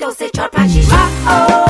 Então você pra xixi. Oh, oh.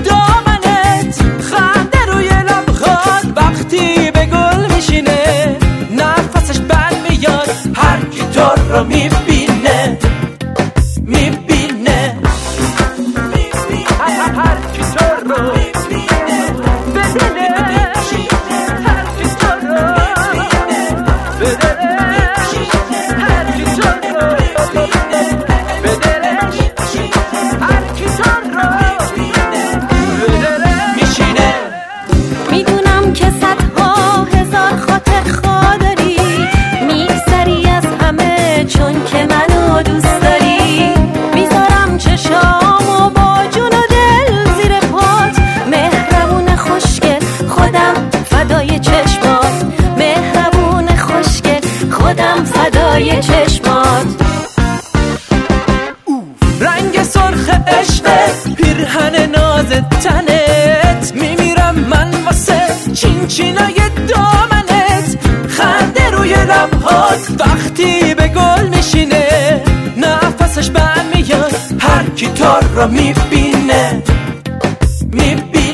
تنت میمیرم من واسه چین چینای دامنت. خنده روی لبهات وقتی به گل میشینه. نفسش برمیاد هر کی تار را می‌بینه. می‌بینه.